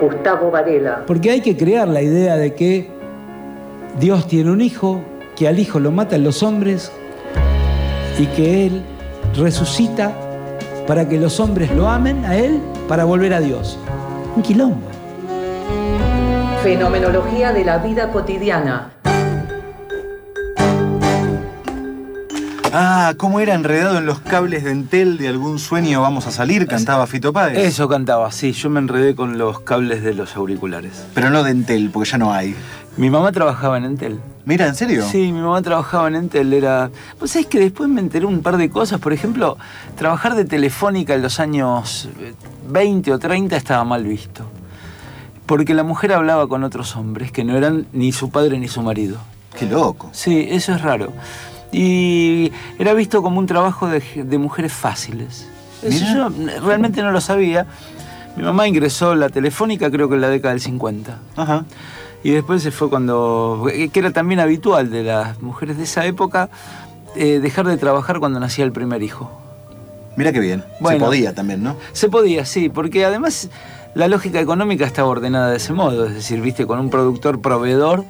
Gustavo Varela. Porque hay que crear la idea de que Dios tiene un hijo, que al hijo lo matan los hombres y que Él resucita para que los hombres lo amen a Él para volver a Dios. Un quilombo. Fenomenología de la vida cotidiana. Ah, ¿cómo era enredado en los cables de Entel de algún sueño vamos a salir? Cantaba Fito Páez. Eso cantaba, sí. Yo me enredé con los cables de los auriculares. Pero no de Entel, porque ya no hay. Mi mamá trabajaba en Entel. Mira, ¿en serio? Sí, mi mamá trabajaba en Entel. Era. Pues es que después me enteré un par de cosas. Por ejemplo, trabajar de telefónica en los años 20 o 30 estaba mal visto. Porque la mujer hablaba con otros hombres que no eran ni su padre ni su marido. Qué loco. Sí, eso es raro. Y era visto como un trabajo de, de mujeres fáciles. Eso yo realmente no lo sabía. Mi mamá ingresó a la telefónica creo que en la década del 50. Ajá. Y después se fue cuando, que era también habitual de las mujeres de esa época, eh, dejar de trabajar cuando nacía el primer hijo. Mira qué bien. Bueno. Se podía también, ¿no? Se podía, sí, porque además la lógica económica estaba ordenada de ese modo, es decir, viste, con un productor proveedor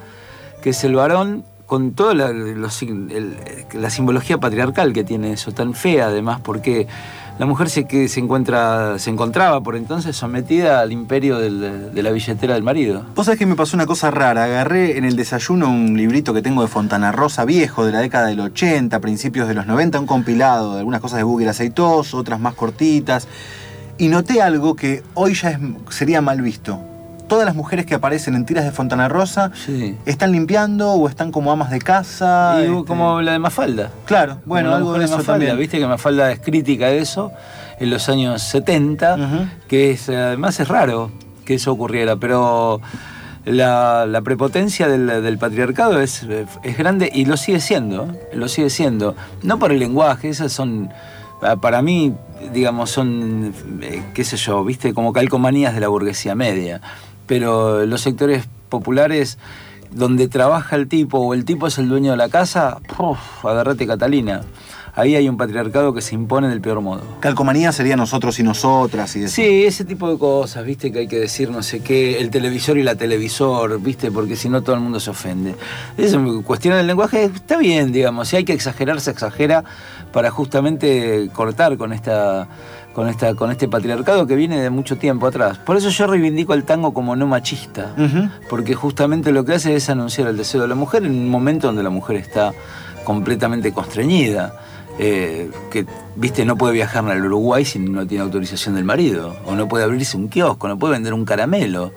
que es el varón, con toda la, la simbología patriarcal que tiene eso, tan fea además, porque la mujer se, que se, encuentra, se encontraba por entonces sometida al imperio de la billetera del marido. Vos sabés que me pasó una cosa rara. Agarré en el desayuno un librito que tengo de Fontana Rosa viejo, de la década del 80, principios de los 90, un compilado de algunas cosas de Google aceitoso, otras más cortitas. Y noté algo que hoy ya es- sería mal visto. Todas las mujeres que aparecen en tiras de Fontana Rosa Sí. están limpiando o están como amas de casa. Y este, como la de Mafalda. Claro, bueno, algo de eso Mafalda, también. Viste que Mafalda es crítica de eso en los años 70, Ujú. que es, además es raro que eso ocurriera, pero la, la prepotencia del, del patriarcado es, es grande y lo sigue siendo, lo sigue siendo. No por el lenguaje, esas son, ah, para mí, digamos, son, eh, qué sé yo, viste, como calcomanías de la burguesía media, pero los sectores populares donde trabaja el tipo o el tipo es el dueño de la casa, ¡puf! agarrate Catalina. Ahí hay un patriarcado que se impone del peor modo. Calcomanía sería nosotros y nosotras y eso. Sí, ese tipo de cosas, viste, que hay que decir no sé qué, el televisor y la televisor, viste, porque si no todo el mundo se ofende. Eso, cuestión del lenguaje, está bien, digamos, si hay que exagerar, se exagera para justamente cortar con esta. Con, esta, con este patriarcado que viene de mucho tiempo atrás. Por eso yo reivindico el tango como no machista, porque justamente lo que hace es anunciar el deseo de la mujer en un momento donde la mujer está completamente constreñida. eh, que, viste, no puede viajar al Uruguay si no tiene autorización del marido, o no puede abrirse un kiosco, no puede vender un caramelo.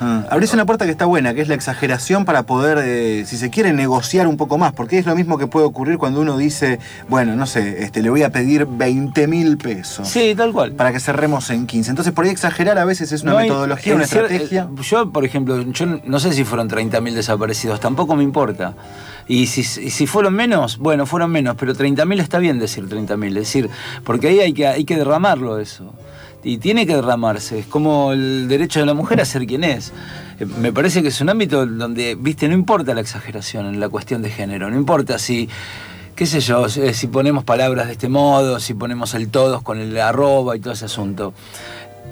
Ah, abrís una puerta que está buena, que es la exageración para poder, eh, si se quiere, negociar un poco más, porque es lo mismo que puede ocurrir cuando uno dice, bueno, no sé, este, le voy a pedir 20 mil pesos Sí, tal cual. para que cerremos en 15. Entonces, por ahí exagerar a veces es una No hay- metodología, una estrategia. eh, Yo, por ejemplo, yo no sé si fueron 30.000 desaparecidos, tampoco me importa. Y si, si fueron menos, bueno, fueron menos, pero 30.000 está bien decir 30.000, es decir, porque ahí hay que, hay que derramarlo eso. Y tiene que derramarse, es como el derecho de la mujer a ser quien es. Eh, Me parece que es un ámbito donde, viste, no importa la exageración en la cuestión de género, no importa si qué sé yo, eh, si ponemos palabras de este modo, si ponemos el todos con el arroba y todo ese asunto.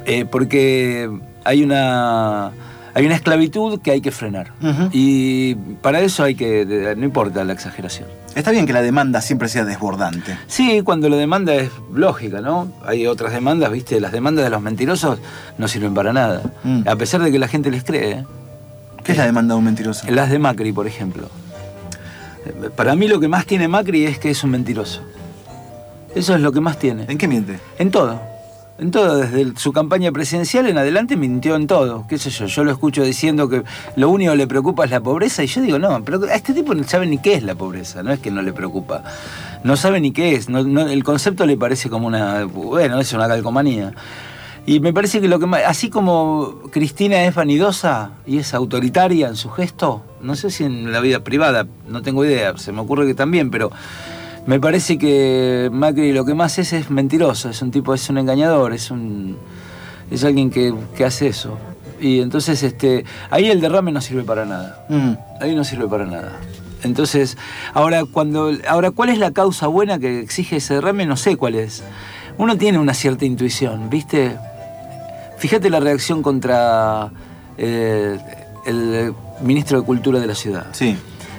Eh, porque hay una, hay una esclavitud que hay que frenar. Y para eso hay que, no importa la exageración. Está bien que la demanda siempre sea desbordante. Sí, cuando la demanda es lógica, ¿no? Hay otras demandas, ¿viste? Las demandas de los mentirosos no sirven para nada. Mm. A pesar de que la gente les cree. ¿Qué es la demanda de un mentiroso? Las de Macri, por ejemplo. Para mí lo que más tiene Macri es que es un mentiroso. Eso es lo que más tiene. ¿En qué miente? En todo. En todo, desde su campaña presidencial en adelante mintió en todo. ¿Qué sé yo? Yo lo escucho diciendo que lo único que le preocupa es la pobreza y yo digo, no, pero a este tipo no sabe ni qué es la pobreza, no es que no le preocupa. No sabe ni qué es. el concepto le parece como una. Bueno, es una calcomanía. Y me parece que lo que más. Así como Cristina es vanidosa y es autoritaria en su gesto, no sé si en la vida privada, no tengo idea, se me ocurre que también, pero. Me parece que Macri lo que más es es mentiroso, es un tipo, es un engañador, es un es alguien que, que hace eso. Y entonces este ahí el derrame no sirve para nada. Mm. Ahí no sirve para nada. Entonces, ahora cuando ahora cuál es la causa buena que exige ese derrame no sé cuál es. Uno tiene una cierta intuición, ¿viste? Fíjate la reacción contra eh, el ministro de Cultura de la ciudad. Sí.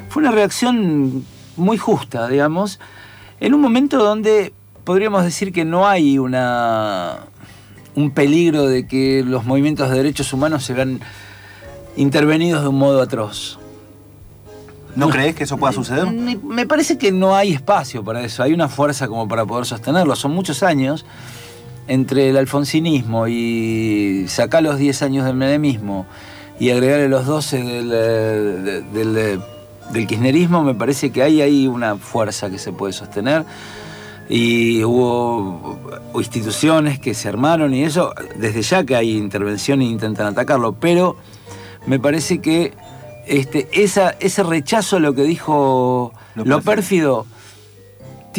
Fue una reacción muy justa, digamos, en un momento donde podríamos decir que no hay una, un peligro de que los movimientos de derechos humanos se vean intervenidos de un modo atroz. ¿No crees que eso pueda suceder? Me, me parece que no hay espacio para eso, hay una fuerza como para poder sostenerlo. Son muchos años entre el alfonsinismo y sacar los 10 años del menemismo y agregarle los 12 del, eh, de- del, eh, del kirchnerismo, me parece que hay ahí una fuerza que se puede sostener. Y hubo instituciones que se armaron y eso, desde ya que hay intervención e intentan atacarlo, pero me parece que este, esa, ese rechazo a lo que dijo Lo lo, pérfido.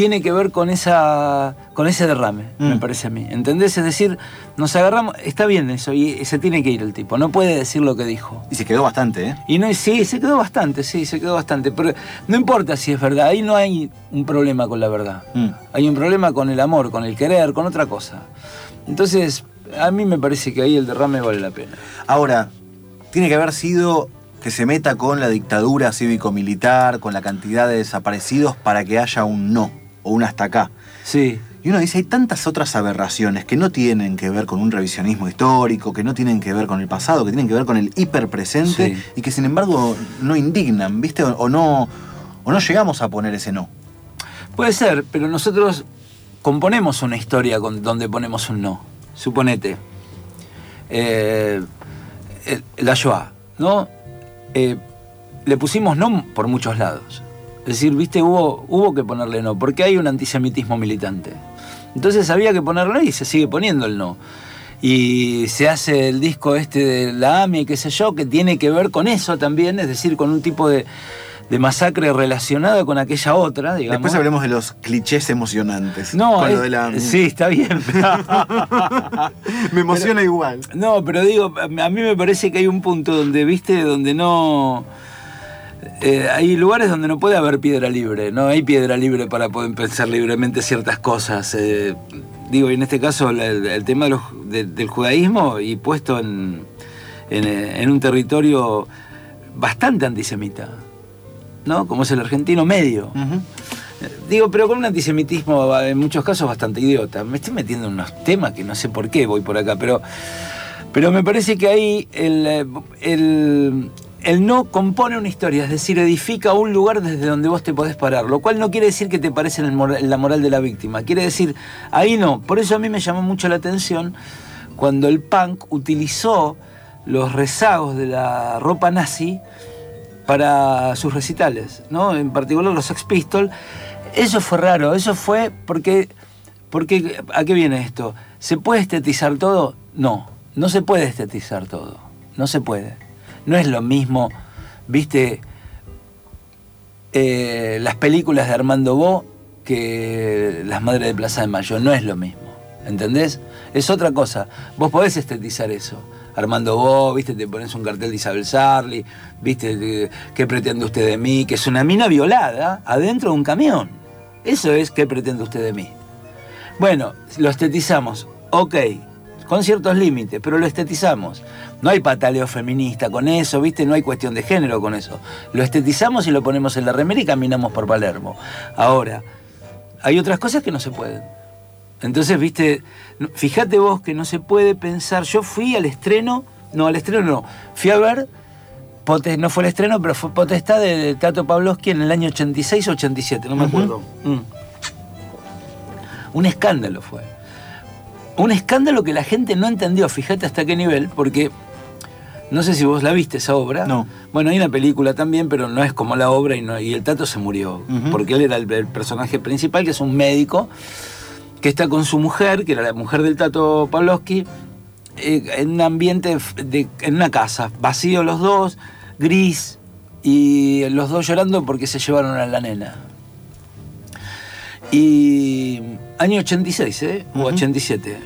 Tiene que ver con esa con ese derrame, me Mm. parece a mí. ¿Entendés? Es decir, nos agarramos, está bien eso, y se tiene que ir el tipo, no puede decir lo que dijo. Y se quedó bastante, ¿eh? Y no, sí, se quedó bastante, sí, se quedó bastante. Pero no importa si es verdad, ahí no hay un problema con la verdad. Mm. Hay un problema con el amor, con el querer, con otra cosa. Entonces, a mí me parece que ahí el derrame vale la pena. Ahora, tiene que haber sido que se meta con la dictadura cívico-militar, con la cantidad de desaparecidos para que haya un no o un hasta acá. Sí, Y uno dice, hay tantas otras aberraciones que no tienen que ver con un revisionismo histórico, que no tienen que ver con el pasado, que tienen que ver con el hiperpresente Sí. y que sin embargo no indignan, ¿viste? O, o no, o no llegamos a poner ese no. puede ser, pero nosotros componemos una historia con, donde ponemos un no. Suponete, eh, el- la Shoah, ¿no? Eh, le pusimos no por muchos lados. Es decir, viste, hubo, hubo que ponerle no, porque hay un antisemitismo militante. Entonces había que ponerle y se sigue poniendo el no. Y se hace el disco este de la AMI, qué sé yo, que tiene que ver con eso también, es decir, con un tipo de, de masacre relacionada con aquella otra, digamos. Después hablemos de los clichés emocionantes. No, con lo es- de la... sí, está bien. Me emociona igual. No, pero digo, a mí me parece que hay un punto donde, viste, donde no... eh, hay lugares donde no puede haber piedra libre, no hay piedra libre para poder pensar libremente ciertas cosas. eh, digo, y en este caso el, el tema de los- de- del judaísmo y puesto en, en, en un territorio bastante antisemita, ¿no? Como es el argentino medio. Digo, pero con un antisemitismo en muchos casos bastante idiota. Me estoy metiendo en unos temas que no sé por qué voy por acá, pero, pero me parece que ahí el, el, el no compone una historia, es decir, edifica un lugar desde donde vos te podés parar, lo cual no quiere decir que te parece en, la moral de la víctima, quiere decir, ahí no. Por eso a mí me llamó mucho la atención cuando el punk utilizó los rezagos de la ropa nazi para sus recitales, ¿no? En particular los Sex Pistols. Eso fue raro, eso fue porque, porque ¿a qué viene esto? ¿Se puede estetizar todo? No, no se puede estetizar todo, no se puede. No es lo mismo, viste, eh, las películas de Armando Bo que las Madres de Plaza de Mayo, no es lo mismo, ¿entendés? Es otra cosa, vos podés estetizar eso. Armando Bo, viste, te pones un cartel de Isabel Sarli, viste, ¿qué pretende usted de mí? Que es una mina violada adentro de un camión. Eso es ¿qué pretende usted de mí? Bueno, lo estetizamos, ok, con ciertos límites, pero lo estetizamos. No hay pataleo feminista con eso, ¿viste? No hay cuestión de género con eso. Lo estetizamos y lo ponemos en la remera y caminamos por Palermo. Ahora, hay otras cosas que no se pueden. Entonces, viste, fíjate vos que no se puede pensar. Yo fui al estreno, no, al estreno no, fui a ver, no fue el estreno, pero fue Potestad de Tato Pavlovsky en el año 86 o 87, no me acuerdo. Mm. Un escándalo fue. Un escándalo que la gente no entendió, fíjate hasta qué nivel, porque no sé si vos la viste esa obra. No. Bueno, hay una película también, pero no es como la obra y, no- y el Tato se murió, porque él era el, el personaje principal, que es un médico que está con su mujer, que era la mujer del Tato Pavlovsky, eh, en un ambiente, de- en una casa, vacío los dos, gris, y los dos llorando porque se llevaron a la nena. Y año 86, ¿eh? O Ujú. 87.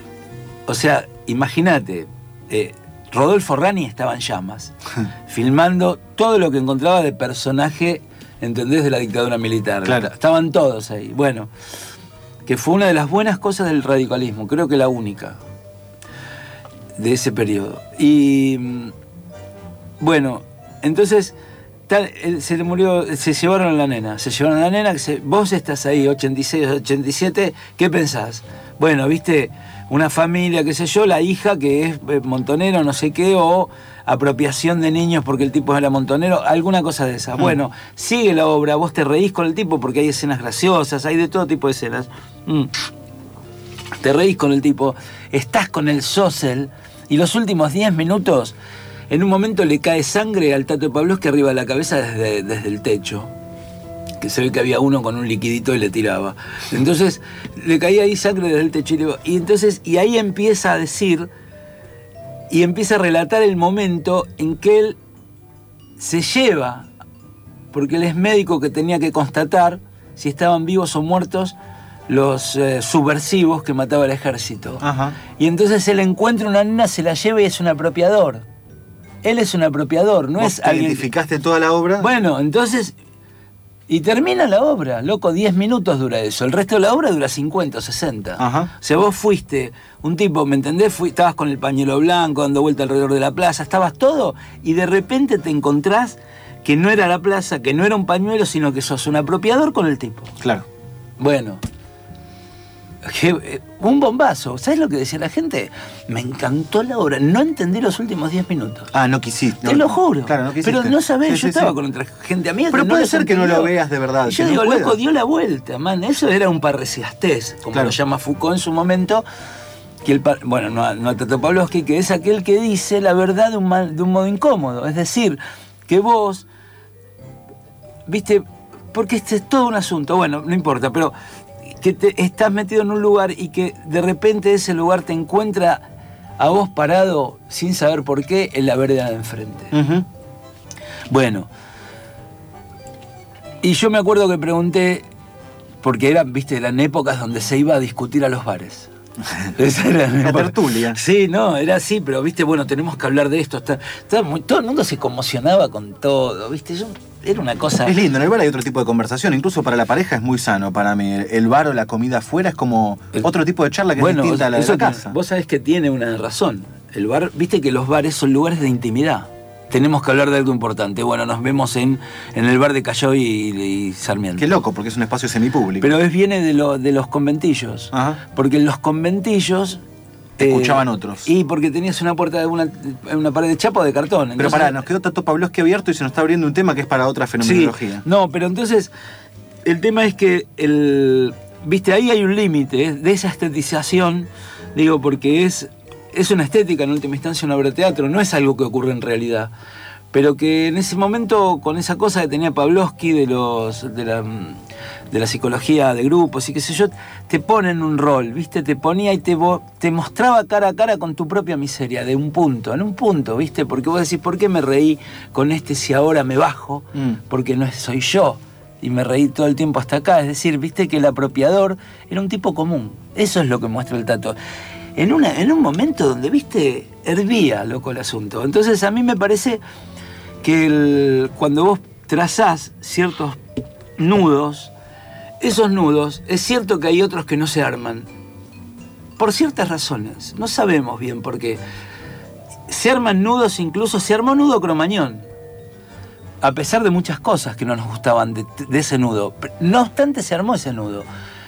O sea, imagínate, eh, Rodolfo Rani estaba en llamas, filmando todo lo que encontraba de personaje, ¿entendés? De la dictadura militar. Claro. Estaban todos ahí. Bueno, que fue una de las buenas cosas del radicalismo, creo que la única. de ese periodo. Y mm, bueno, entonces tal, se le murió, se llevaron a la nena, se llevaron a la nena, que se- vos estás ahí, 86, 87, ¿qué pensás? Bueno, viste, una familia, qué sé yo, la hija que es eh, montonero, no sé qué, o apropiación de niños porque el tipo era montonero, alguna cosa de esas. Bueno, sigue la obra, vos te reís con el tipo porque hay escenas graciosas, hay de todo tipo de escenas. Mm te reís con el tipo, estás con el sócel y los últimos 10 minutos, en un momento le cae sangre al Tato Pavlovsky arriba de la cabeza desde, desde el techo. Que se ve que había uno con un liquidito y le tiraba. Entonces le caía ahí sangre desde el techo y, entonces, y ahí empieza a decir y empieza a relatar el momento en que él se lleva, porque él es médico que tenía que constatar si estaban vivos o muertos los eh, subversivos que mataba el ejército. Ajá. Y entonces él encuentra una nena, se la lleva y es un apropiador. Él es un apropiador, no ¿Vos es te alguien. identificaste toda la obra? Bueno, entonces. Y termina la obra, loco, 10 minutos dura eso. El resto de la obra dura 50 o 60. Ajá. O sea, vos fuiste un tipo, ¿me entendés? Fui- estabas con el pañuelo blanco, dando vuelta alrededor de la plaza, estabas todo, y de repente te encontrás que no era la plaza, que no era un pañuelo, sino que sos un apropiador con el tipo. Claro. Bueno. Que- eh, un bombazo. ¿Sabes lo que decía la gente? Me encantó la obra. No entendí los últimos 10 minutos. Ah, no quisiste. Te lo juro. Claro, no quisiste. Pero no sabés, Sí, yo sí, estaba sí. con otra gente amiga. Pero que puede ser que no lo veas de verdad, Y yo no digo, loco, dio la vuelta, man. Eso era un parresiastés, como Claro. lo llama Foucault en su momento. Que el par- bueno, no, no Tato Pavlovsky, que es aquel que dice la verdad de un, mal- de un modo incómodo. Es decir, que vos, viste, porque este es todo un asunto, bueno, no importa, pero que te estás metido en un lugar y que de repente ese lugar te encuentra a vos parado sin saber por qué en la vereda de enfrente. Bueno, y yo me acuerdo que pregunté, porque eran, viste, eran épocas donde se iba a discutir a los bares. Esa era La tertulia. Sí, no, era así, pero viste, bueno, tenemos que hablar de esto. Está, está muy- todo el mundo se conmocionaba con todo, viste, yo, era una cosa... Es lindo, en el bar hay otro tipo de conversación, incluso para la pareja es muy sano para mí. El bar o la comida afuera es como otro tipo de charla que bueno, es distinta a la de la casa. Vos sabés que tiene una razón. El bar, viste que los bares son lugares de intimidad. Tenemos que hablar de algo importante. Bueno, nos vemos en, en el bar de Callao y, y Sarmiento. Qué loco, porque es un espacio semipúblico. Pero es viene de, lo- de los conventillos. Ajá. Porque en los conventillos. Te escuchaban otros. Y porque tenías una puerta de una, una pared de chapa o de cartón. Pero pará, nos quedó Tato Pavlovsky abierto y se nos está abriendo un tema que es para otra Sí, fenomenología. no, pero entonces el tema es que el, viste, ahí hay un límite ¿eh? de esa estetización, digo, porque es, es una estética en última instancia una obra de teatro, no es algo que ocurre en realidad. Pero que en ese momento, con esa cosa que tenía Pavlovsky de los de la, de la psicología de grupos y qué sé yo, te pone en un rol, ¿viste? Te ponía y te, te mostraba cara a cara con tu propia miseria, de un punto, en un punto, ¿viste? Porque vos decís, ¿por qué me reí con este si ahora me bajo? Mm. porque no soy yo. Y me reí todo el tiempo hasta acá. Es decir, viste que el apropiador era un tipo común. Eso es lo que muestra el tato. En, una, en un momento donde, viste, hervía, loco, el asunto. Entonces a mí me parece que cuando vos trazás ciertos nudos, esos nudos, es cierto que hay otros que no se arman. Por ciertas razones. No sabemos bien por qué. Se arman nudos, incluso se armó nudo cromañón a pesar de muchas cosas que no nos gustaban de, de ese nudo. No obstante, se armó ese nudo.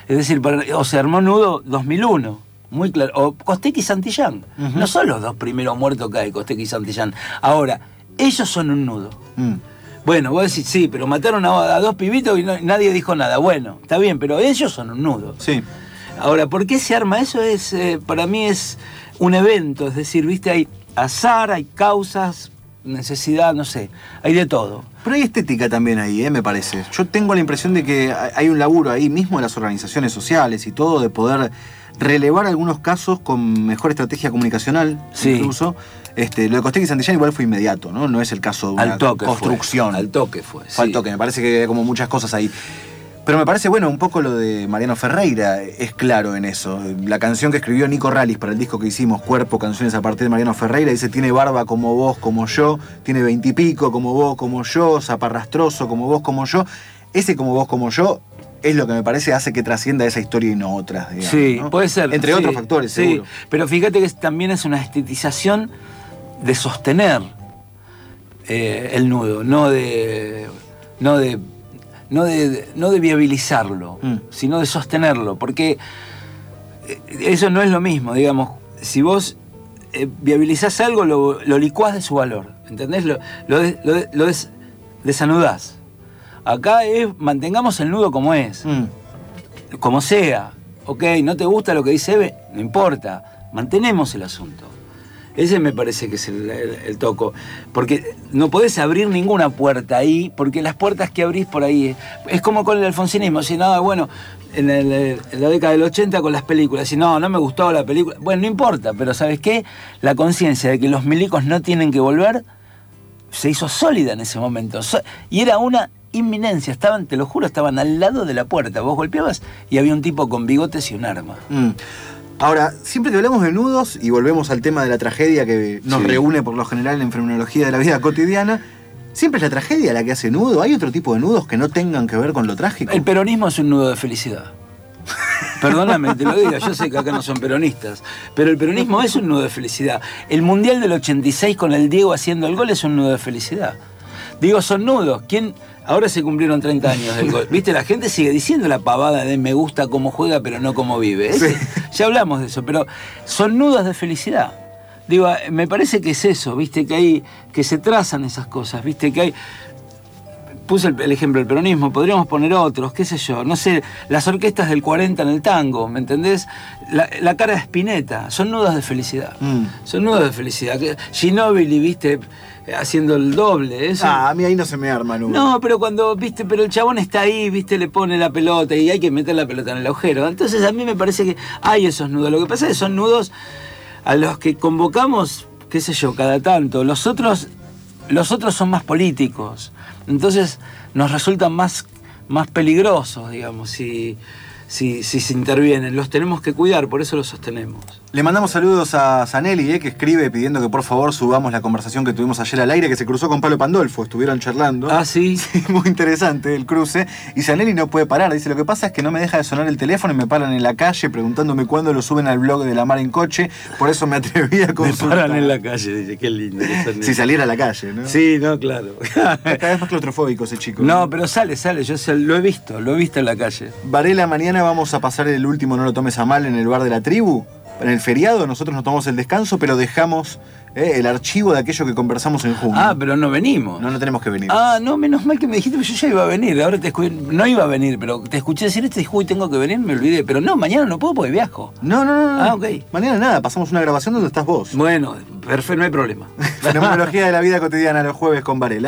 Es decir, o se armó nudo 2001, muy claro. O Costequi y Santillán. No son los dos primeros muertos que hay, Costequi y Santillán. Ahora, ellos son un nudo. Mm. Bueno, vos decís, sí, pero mataron a, a dos pibitos y no- nadie dijo nada. Bueno, está bien, pero ellos son un nudo. Sí. Ahora, ¿por qué se arma eso? Es, eh, para mí es un evento, es decir, viste, hay azar, hay causas, necesidad, no sé, hay de todo. Pero hay estética también ahí, ¿eh? me parece. Yo tengo la impresión de que hay- un laburo ahí mismo de las organizaciones sociales y todo, de poder relevar algunos casos con mejor estrategia comunicacional, Sí. incluso. Este, lo de Costec y Santillán igual fue inmediato, ¿no? No es el caso de una Al toque construcción. Fue, al toque fue. Fue al toque, me parece que hay como muchas cosas ahí. Pero me parece, bueno, un poco lo de Mariano Ferreira es claro en eso. La canción que escribió Nico Ralis para el disco que hicimos, Cuerpo, canciones a partir de Mariano Ferreira, dice, tiene barba como vos, como yo, tiene veintipico como vos, como yo, zaparrastroso como vos, como yo. Ese como vos, como yo es lo que me parece hace que trascienda esa historia y no otras. digamos, Sí, ¿no? puede ser. Entre sí, otros factores, sí. seguro. Pero fíjate que también es una estetización de sostener eh, el nudo, no de. no de. No de, no de viabilizarlo, Mm. sino de sostenerlo. Porque eh, eso no es lo mismo, digamos. Si vos eh, viabilizás algo, lo, lo licuás de su valor. ¿Entendés? Lo, lo, des- lo des- lo des- desanudás. Acá es mantengamos el nudo como es Mm. como sea. Ok, no te gusta lo que dice Eve, no importa. Mantenemos el asunto. Ese me parece que es el, toco. Porque no podés abrir ninguna puerta ahí, porque las puertas que abrís por ahí es, como con el alfonsinismo. Si nada, bueno, en, el- la década del 80 con las películas, si no, no me gustó la película. Bueno, no importa, pero ¿sabes qué? La conciencia de que los milicos no tienen que volver se hizo sólida en ese momento. Y era una inminencia. Estaban, te lo juro, estaban al lado de la puerta. Vos golpeabas y había un tipo con bigotes y un arma. Mm. Ahora, siempre que hablamos de nudos, y volvemos al tema de la tragedia que nos Sí. reúne por lo general en fenomenología de la vida cotidiana, siempre es la tragedia la que hace nudo. ¿Hay otro tipo de nudos que no tengan que ver con lo trágico? El peronismo es un nudo de felicidad. Perdóname, te lo digo, yo sé que acá no son peronistas, pero el peronismo es un nudo de felicidad. El Mundial del 86 con el Diego haciendo el gol es un nudo de felicidad. Digo, son nudos. ¿Quién? Ahora se cumplieron 30 años del gol. Viste, la gente sigue diciendo la pavada de me gusta cómo juega, pero no cómo vive. Ese- Ya hablamos de eso, pero son nudos de felicidad. Digo, me parece que es eso, viste, que hay, que se trazan esas cosas, viste, que hay puse el, el ejemplo del peronismo, podríamos poner otros, qué sé yo, no sé, las orquestas del 40 en el tango, ¿me entendés? La, la cara de Spinetta, son nudos de felicidad. Mm. Son nudos de felicidad. Ginóbili, viste, haciendo el doble, eso. Ah, a mí ahí no se me arma nudo. No, pero cuando, viste, pero el chabón está ahí, viste, le pone la pelota y hay que meter la pelota en el agujero. Entonces a mí me parece que hay esos nudos. Lo que pasa es que son nudos a los que convocamos, qué sé yo, cada tanto. Los otros, los otros son más políticos. Entonces nos resultan más, más peligrosos, digamos, si, si, si se intervienen. Los tenemos que cuidar, por eso los sostenemos. Le mandamos saludos a Zanelli, eh, que escribe pidiendo que por favor subamos la conversación que tuvimos ayer al aire, que se cruzó con Pablo Pandolfo, estuvieron charlando. Ah, sí. Sí, muy interesante el cruce. Y Zanelli no puede parar. Dice, lo que pasa es que no me deja de sonar el teléfono y me paran en la calle preguntándome cuándo lo suben al blog de la mar en coche. Por eso me atreví a Me consultar. paran en la calle, dice, qué lindo. Si saliera a la calle, ¿no? Sí, no, claro. Cada vez más claustrofóbico ese chico. No, pero sale, sale, yo sé, lo he visto, lo he visto en la calle. Varela, mañana vamos a pasar el último No lo tomes a mal en el bar de la tribu. En el feriado nosotros nos tomamos el descanso, pero dejamos eh, el archivo de aquello que conversamos en junio. Ah, pero no venimos. No, no tenemos que venir. Ah, no, menos mal que me dijiste, pero yo ya iba a venir. Ahora te escuché, no iba a venir, pero te escuché decir esto y dije, uy, tengo que venir, me olvidé. Pero no, mañana no puedo porque viajo. No, no, no, no. Ah, ok. Mañana nada, pasamos una grabación donde estás vos. Bueno, perfecto, no hay problema. Fenomenología de la vida cotidiana los jueves con Varela.